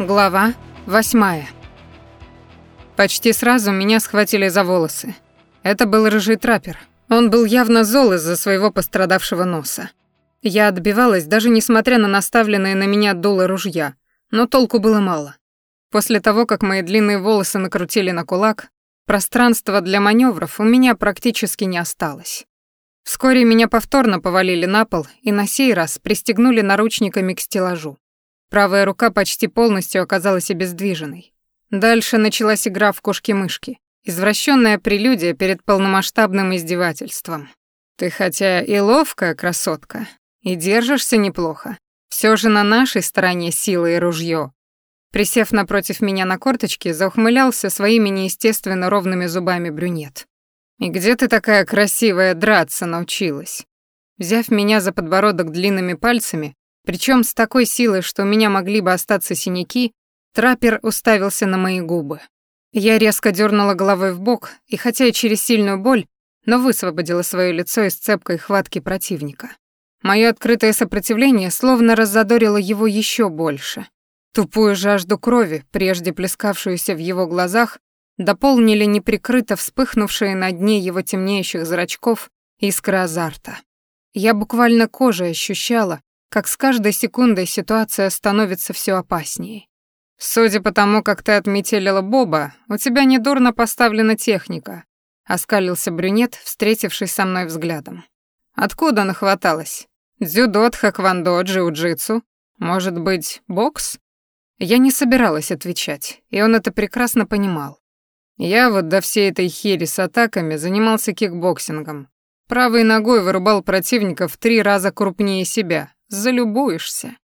Глава восьмая. Почти сразу меня схватили за волосы. Это был рыжий траппер. Он был явно зол из-за своего пострадавшего носа. Я отбивалась, даже несмотря на наставленные на меня дуло ружья, но толку было мало. После того, как мои длинные волосы накрутили на кулак, пространства для маневров у меня практически не осталось. Вскоре меня повторно повалили на пол и на сей раз пристегнули наручниками к стеллажу. Правая рука почти полностью оказалась обездвиженной. Дальше началась игра в кошки-мышки. Извращенная прелюдия перед полномасштабным издевательством. Ты хотя и ловкая красотка, и держишься неплохо. Все же на нашей стороне сила и ружье. Присев напротив меня на корточки, заухмылялся своими неестественно ровными зубами брюнет. «И где ты такая красивая драться научилась?» Взяв меня за подбородок длинными пальцами, причем с такой силой, что у меня могли бы остаться синяки, траппер уставился на мои губы. Я резко дернула головой в бок, и хотя и через сильную боль, но высвободила свое лицо из цепкой хватки противника. Мое открытое сопротивление словно раззадорило его еще больше. Тупую жажду крови, прежде плескавшуюся в его глазах, дополнили неприкрыто вспыхнувшие на дне его темнеющих зрачков искры азарта. Я буквально кожей ощущала, как с каждой секундой ситуация становится все опаснее. Судя по тому, как ты отметелила Боба, у тебя недурно поставлена техника, оскалился брюнет, встретившись со мной взглядом. Откуда нахваталась? Дзюдо, тхэквондо, джиу-джитсу? Может быть, бокс? Я не собиралась отвечать, и он это прекрасно понимал. Я вот до всей этой хери с атаками занимался кикбоксингом. Правой ногой вырубал противника в три раза крупнее себя, залюбуешься.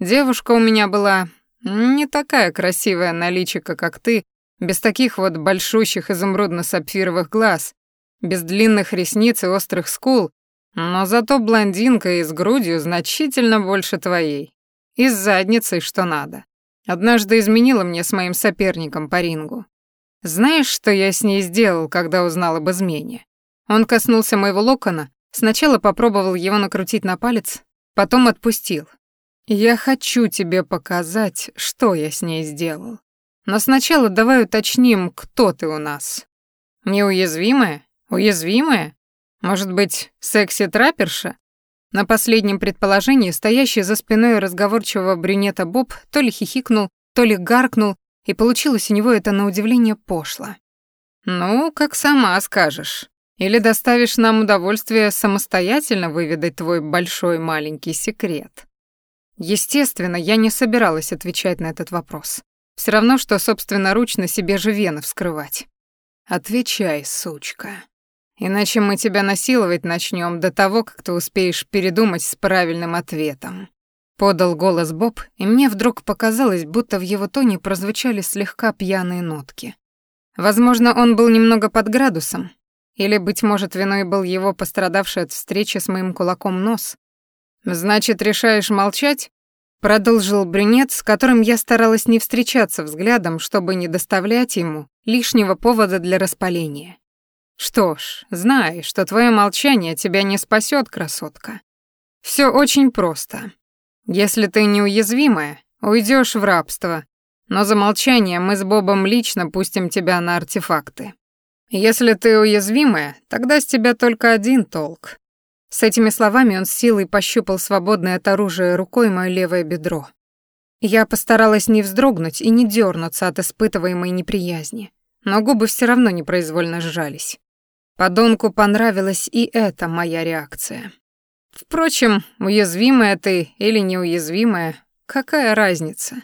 Девушка у меня была не такая красивая, как ты, без таких вот большущих изумрудно-сапфировых глаз, без длинных ресниц и острых скул, но зато блондинка и с грудью значительно больше твоей. И с задницей, что надо. Однажды изменила мне с моим соперником по рингу. Знаешь, что я с ней сделал, когда узнал об измене? Он коснулся моего локона, сначала попробовал его накрутить на палец, Потом отпустил. «Я хочу тебе показать, что я с ней сделал. Но сначала давай уточним, кто ты у нас. Неуязвимая? Уязвимая? Может быть, секси-трапперша?» На последнем предположении стоящий за спиной разговорчивого брюнета Боб то ли хихикнул, то ли гаркнул, и получилось у него это на удивление пошло. «Ну, как сама скажешь. Или доставишь нам удовольствие самостоятельно выведать твой большой маленький секрет? Естественно, я не собиралась отвечать на этот вопрос. Все равно, что собственноручно себе же вены вскрывать. Отвечай, сучка. Иначе мы тебя насиловать начнем до того, как ты успеешь передумать с правильным ответом. Подал голос Боб, и мне вдруг показалось, будто в его тоне прозвучали слегка пьяные нотки. Возможно, он был немного под градусом, или, быть может, виной был его пострадавший от встречи с моим кулаком нос? «Значит, решаешь молчать?» Продолжил брюнет, с которым я старалась не встречаться взглядом, чтобы не доставлять ему лишнего повода для распаления. «Что ж, знай, что твое молчание тебя не спасет, красотка. Все очень просто. Если ты неуязвимая, уйдешь в рабство, но за молчание мы с Бобом лично пустим тебя на артефакты. Если ты уязвимая, тогда с тебя только один толк. С этими словами он с силой пощупал свободное от оружия рукой моё левое бедро. Я постаралась не вздрогнуть и не дернуться от испытываемой неприязни, но губы все равно непроизвольно сжались. Подонку понравилась и эта моя реакция. Впрочем, уязвимая ты или неуязвимая, какая разница?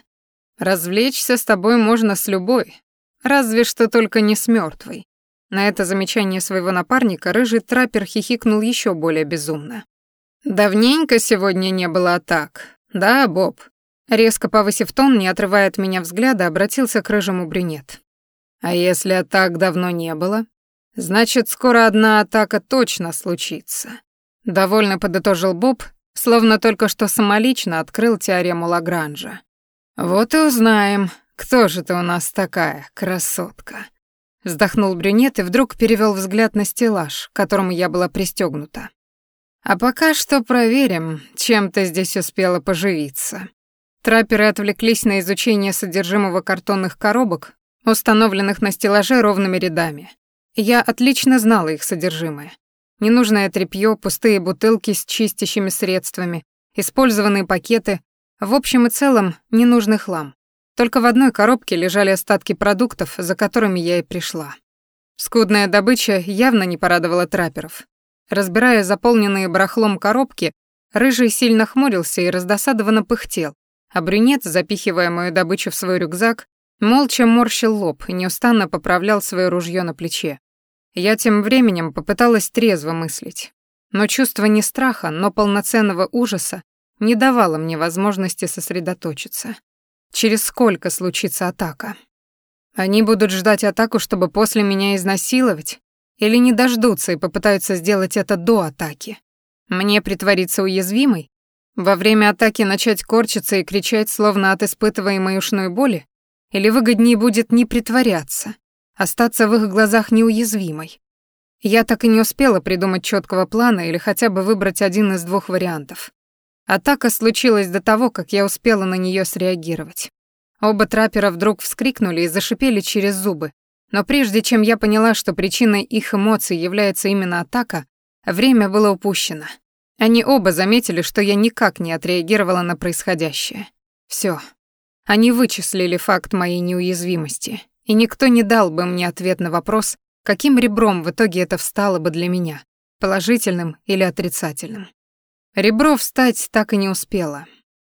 Развлечься с тобой можно с любой, разве что только не с мертвой. На это замечание своего напарника рыжий траппер хихикнул еще более безумно. «Давненько сегодня не было атак. Да, Боб?» Резко повысив тон, не отрывая от меня взгляда, обратился к рыжему брюнет. «А если атак давно не было? Значит, скоро одна атака точно случится». Довольно подытожил Боб, словно только что самолично открыл теорему Лагранжа. «Вот и узнаем, кто же ты у нас такая, красотка». Вздохнул брюнет и вдруг перевел взгляд на стеллаж, к которому я была пристегнута. А пока что проверим, чем ты здесь успела поживиться. Трапперы отвлеклись на изучение содержимого картонных коробок, установленных на стеллаже ровными рядами. Я отлично знала их содержимое. Ненужное тряпьё, пустые бутылки с чистящими средствами, использованные пакеты, в общем и целом ненужный хлам. Только в одной коробке лежали остатки продуктов, за которыми я и пришла. Скудная добыча явно не порадовала трапперов. Разбирая заполненные барахлом коробки, Рыжий сильно хмурился и раздосадованно пыхтел, а брюнет, запихивая мою добычу в свой рюкзак, молча морщил лоб и неустанно поправлял свое ружье на плече. Я тем временем попыталась трезво мыслить. Но чувство не страха, но полноценного ужаса не давало мне возможности сосредоточиться. Через сколько случится атака? Они будут ждать атаку, чтобы после меня изнасиловать? Или не дождутся и попытаются сделать это до атаки? Мне притвориться уязвимой? Во время атаки начать корчиться и кричать, словно от испытываемой ушной боли? Или выгоднее будет не притворяться, остаться в их глазах неуязвимой? Я так и не успела придумать четкого плана или хотя бы выбрать один из двух вариантов. Атака случилась до того, как я успела на нее среагировать. Оба траппера вдруг вскрикнули и зашипели через зубы. Но прежде чем я поняла, что причиной их эмоций является именно атака, время было упущено. Они оба заметили, что я никак не отреагировала на происходящее. Все. Они вычислили факт моей неуязвимости, и никто не дал бы мне ответ на вопрос, каким ребром в итоге это встало бы для меня, положительным или отрицательным. Ребро встать так и не успело.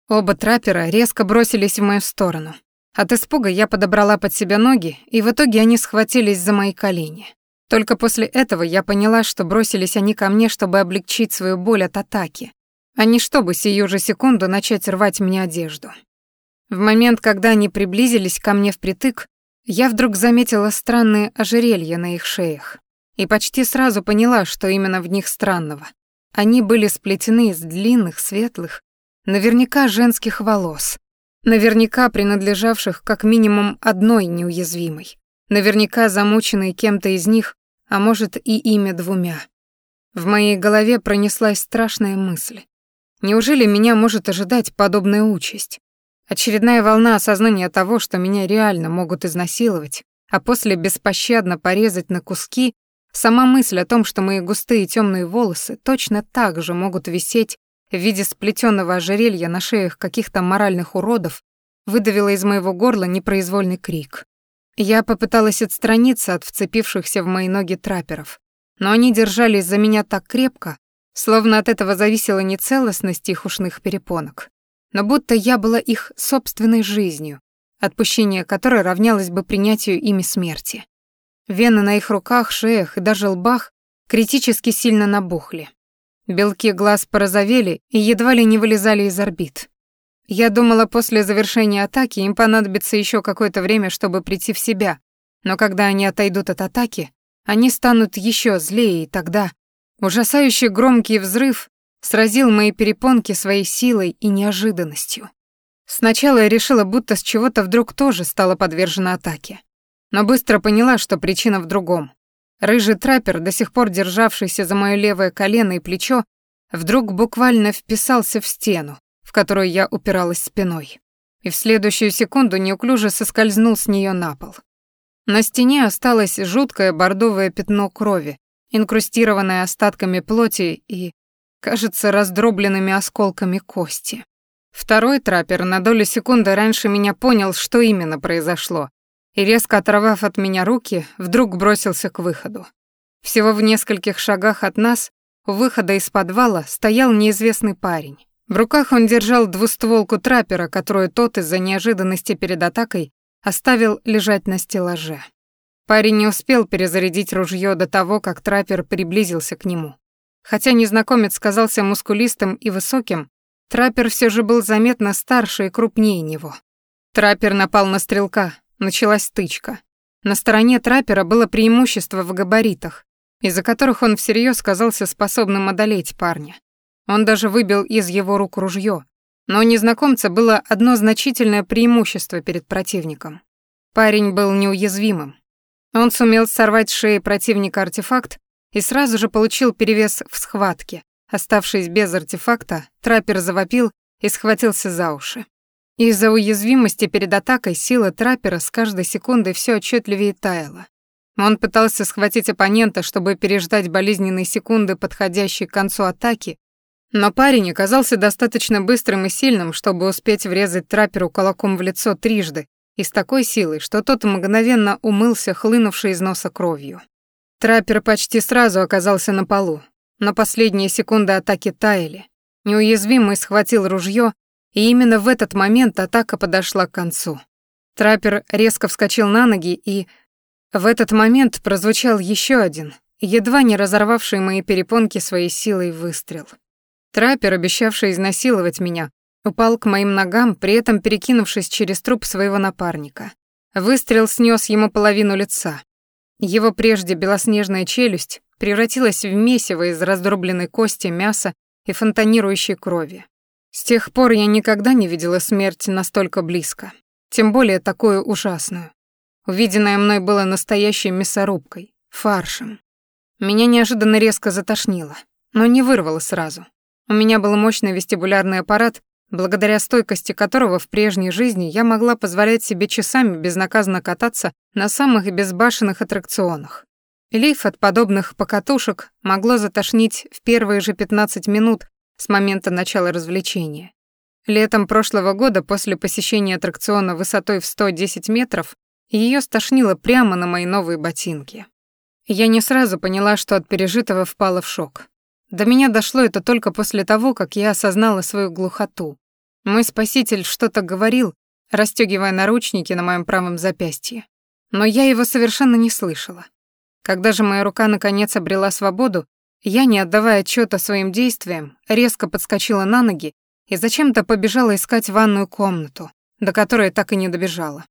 Оба траппера резко бросились в мою сторону. От испуга я подобрала под себя ноги, и в итоге они схватились за мои колени. Только после этого я поняла, что бросились они ко мне, чтобы облегчить свою боль от атаки, а не чтобы сию же секунду начать рвать мне одежду. В момент, когда они приблизились ко мне впритык, я вдруг заметила странные ожерелья на их шеях и почти сразу поняла, что именно в них странного. Они были сплетены из длинных, светлых, наверняка женских волос, наверняка принадлежавших как минимум одной неуязвимой, наверняка замученной кем-то из них, а может и имя двумя. В моей голове пронеслась страшная мысль. Неужели меня может ожидать подобная участь? Очередная волна осознания того, что меня реально могут изнасиловать, а после беспощадно порезать на куски, Сама мысль о том, что мои густые темные волосы точно так же могут висеть в виде сплетенного ожерелья на шеях каких-то моральных уродов, выдавила из моего горла непроизвольный крик. Я попыталась отстраниться от вцепившихся в мои ноги трапперов, но они держались за меня так крепко, словно от этого зависела не целостность их ушных перепонок, но будто я была их собственной жизнью, отпущение которой равнялось бы принятию ими смерти. Вены на их руках, шеях и даже лбах критически сильно набухли. Белки глаз порозовели и едва ли не вылезали из орбит. Я думала, после завершения атаки им понадобится еще какое-то время, чтобы прийти в себя, но когда они отойдут от атаки, они станут еще злее, и тогда ужасающий громкий взрыв сразил мои перепонки своей силой и неожиданностью. Сначала я решила, будто с чего-то вдруг тоже стала подвержена атаке но быстро поняла, что причина в другом. Рыжий траппер, до сих пор державшийся за моё левое колено и плечо, вдруг буквально вписался в стену, в которую я упиралась спиной, и в следующую секунду неуклюже соскользнул с неё на пол. На стене осталось жуткое бордовое пятно крови, инкрустированное остатками плоти и, кажется, раздробленными осколками кости. Второй траппер на долю секунды раньше меня понял, что именно произошло, и, резко оторвав от меня руки, вдруг бросился к выходу. Всего в нескольких шагах от нас, у выхода из подвала, стоял неизвестный парень. В руках он держал двустволку траппера, которую тот из-за неожиданности перед атакой оставил лежать на стеллаже. Парень не успел перезарядить ружье до того, как траппер приблизился к нему. Хотя незнакомец казался мускулистым и высоким, траппер все же был заметно старше и крупнее него. Траппер напал на стрелка, Началась стычка. На стороне траппера было преимущество в габаритах, из-за которых он всерьез казался способным одолеть парня. Он даже выбил из его рук ружье, но у незнакомца было одно значительное преимущество перед противником. Парень был неуязвимым. Он сумел сорвать с шеи противника артефакт и сразу же получил перевес в схватке. Оставшись без артефакта, траппер завопил и схватился за уши. Из-за уязвимости перед атакой сила траппера с каждой секундой все отчетливее таяла. Он пытался схватить оппонента, чтобы переждать болезненные секунды, подходящие к концу атаки, но парень оказался достаточно быстрым и сильным, чтобы успеть врезать трапперу кулаком в лицо трижды и с такой силой, что тот мгновенно умылся хлынувшей из носа кровью. Траппер почти сразу оказался на полу, но последние секунды атаки таяли. Неуязвимый схватил ружье, и именно в этот момент атака подошла к концу. Траппер резко вскочил на ноги и, в этот момент прозвучал еще один, едва не разорвавший мои перепонки своей силой выстрел. Траппер, обещавший изнасиловать меня, упал к моим ногам, при этом перекинувшись через труп своего напарника. Выстрел снес ему половину лица. Его прежде белоснежная челюсть превратилась в месиво из раздробленной кости, мяса и фонтанирующей крови. С тех пор я никогда не видела смерть настолько близко, тем более такую ужасную. Увиденное мной было настоящей мясорубкой, фаршем. Меня неожиданно резко затошнило, но не вырвало сразу. У меня был мощный вестибулярный аппарат, благодаря стойкости которого в прежней жизни я могла позволять себе часами безнаказанно кататься на самых безбашенных аттракционах. Лиф от подобных покатушек могло затошнить в первые же 15 минут с момента начала развлечения. Летом прошлого года после посещения аттракциона высотой в 110 метров ее стошнило прямо на мои новые ботинки. Я не сразу поняла, что от пережитого впала в шок. До меня дошло это только после того, как я осознала свою глухоту. Мой спаситель что-то говорил, расстёгивая наручники на моем правом запястье. Но я его совершенно не слышала. Когда же моя рука наконец обрела свободу, я, не отдавая отчёта своим действиям, резко подскочила на ноги и зачем-то побежала искать ванную комнату, до которой так и не добежала.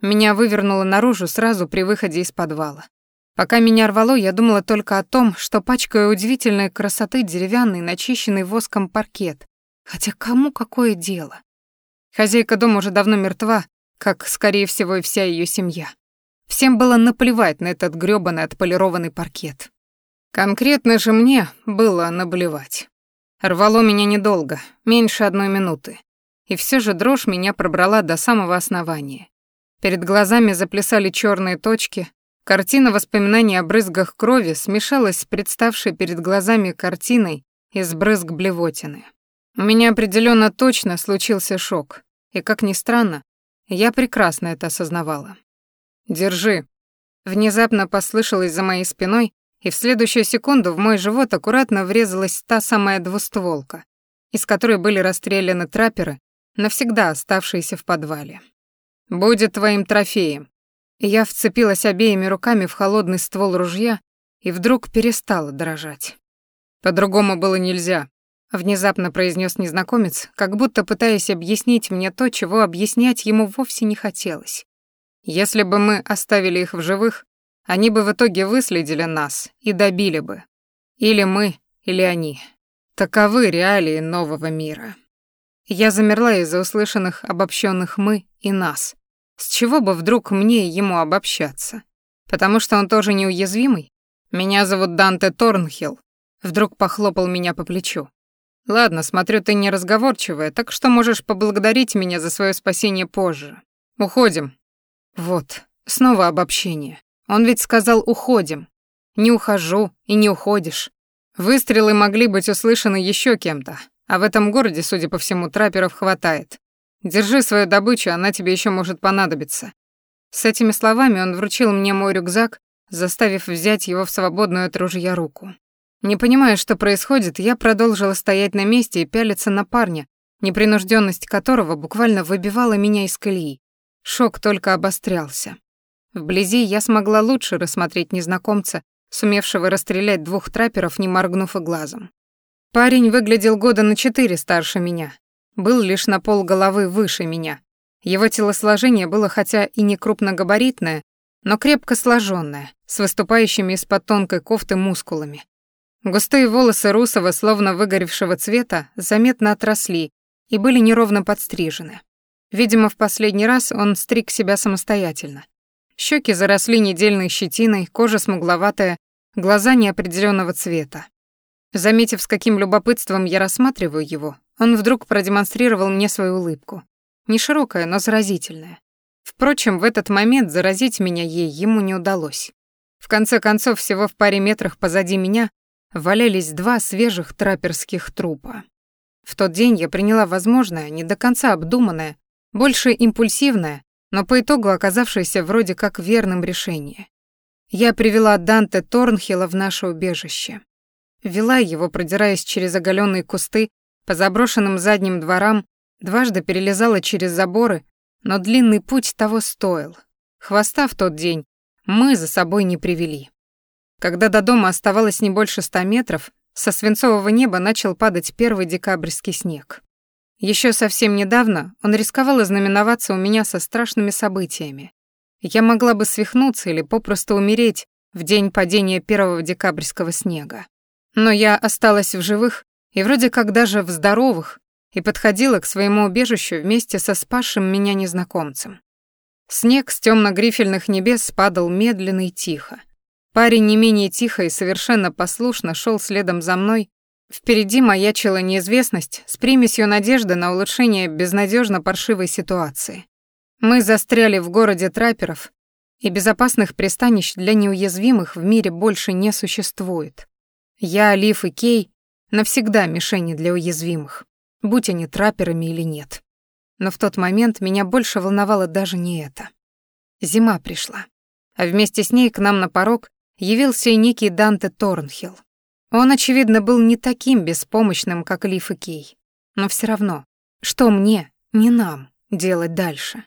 Меня вывернуло наружу сразу при выходе из подвала. Пока меня рвало, я думала только о том, что пачкаю удивительной красоты деревянный, начищенный воском паркет. Хотя кому какое дело? Хозяйка дома уже давно мертва, как, скорее всего, и вся ее семья. Всем было наплевать на этот грёбаный отполированный паркет. Конкретно же мне было наблевать. Рвало меня недолго, меньше одной минуты. И все же дрожь меня пробрала до самого основания. Перед глазами заплясали черные точки, картина воспоминаний о брызгах крови смешалась с представшей перед глазами картиной из брызг блевотины. У меня определенно точно случился шок, и, как ни странно, я прекрасно это осознавала. «Держи». Внезапно послышалось за моей спиной, и в следующую секунду в мой живот аккуратно врезалась та самая двустволка, из которой были расстреляны трапперы, навсегда оставшиеся в подвале будет твоим трофеем». Я вцепилась обеими руками в холодный ствол ружья и вдруг перестала дрожать. «По-другому было нельзя», — внезапно произнес незнакомец, как будто пытаясь объяснить мне то, чего объяснять ему вовсе не хотелось. «Если бы мы оставили их в живых, они бы в итоге выследили нас и добили бы. Или мы, или они. Таковы реалии нового мира». Я замерла из-за услышанных обобщенных «мы» и «нас», с чего бы вдруг мне ему обобщаться? Потому что он тоже неуязвимый? Меня зовут Данте Торнхилл. Вдруг похлопал меня по плечу. Ладно, смотрю, ты неразговорчивая, так что можешь поблагодарить меня за свое спасение позже. Уходим. Вот, снова обобщение. Он ведь сказал «уходим». Не ухожу и не уходишь. Выстрелы могли быть услышаны еще кем-то, а в этом городе, судя по всему, трапперов хватает. Держи свою добычу, она тебе еще может понадобиться». С этими словами он вручил мне мой рюкзак, заставив взять его в свободную от ружья руку. Не понимая, что происходит, я продолжила стоять на месте и пялиться на парня, непринужденность которого буквально выбивала меня из колеи. Шок только обострялся. Вблизи я смогла лучше рассмотреть незнакомца, сумевшего расстрелять двух трапперов, не моргнув и глазом. Парень выглядел года на четыре старше меня, был лишь на пол головы выше меня. Его телосложение было хотя и не крупногабаритное, но крепко сложенное, с выступающими из-под тонкой кофты мускулами. Густые волосы русого, словно выгоревшего цвета, заметно отросли и были неровно подстрижены. Видимо, в последний раз он стриг себя самостоятельно. Щеки заросли недельной щетиной, кожа смугловатая, глаза неопределенного цвета. Заметив, с каким любопытством я рассматриваю его, он вдруг продемонстрировал мне свою улыбку. не широкая, но заразительная. Впрочем, в этот момент заразить меня ей ему не удалось. В конце концов, всего в паре метрах позади меня валялись два свежих траперских трупа. В тот день я приняла возможное, не до конца обдуманное, больше импульсивное, но по итогу оказавшееся вроде как верным решение. Я привела Данте Торнхилла в наше убежище. Вела его, продираясь через оголенные кусты, по заброшенным задним дворам, дважды перелезала через заборы, но длинный путь того стоил. Хвоста в тот день мы за собой не привели. Когда до дома оставалось не больше ста метров, со свинцового неба начал падать первый декабрьский снег. Еще совсем недавно он рисковал ознаменоваться у меня со страшными событиями. Я могла бы свихнуться или попросту умереть в день падения первого декабрьского снега. Но я осталась в живых и вроде как даже в здоровых и подходила к своему убежищу вместе со спасшим меня незнакомцем. Снег с темно-грифельных небес падал медленно и тихо. Парень не менее тихо и совершенно послушно шел следом за мной. Впереди маячила неизвестность с примесью надежды на улучшение безнадежно паршивой ситуации. Мы застряли в городе траперов, и безопасных пристанищ для неуязвимых в мире больше не существует. Я, Лив и Кей навсегда мишени для уязвимых, будь они траперами или нет. Но в тот момент меня больше волновало даже не это. Зима пришла, а вместе с ней к нам на порог явился и некий Данте Торнхилл. Он, очевидно, был не таким беспомощным, как Лиф и Кей. Но все равно, что мне, не нам, делать дальше?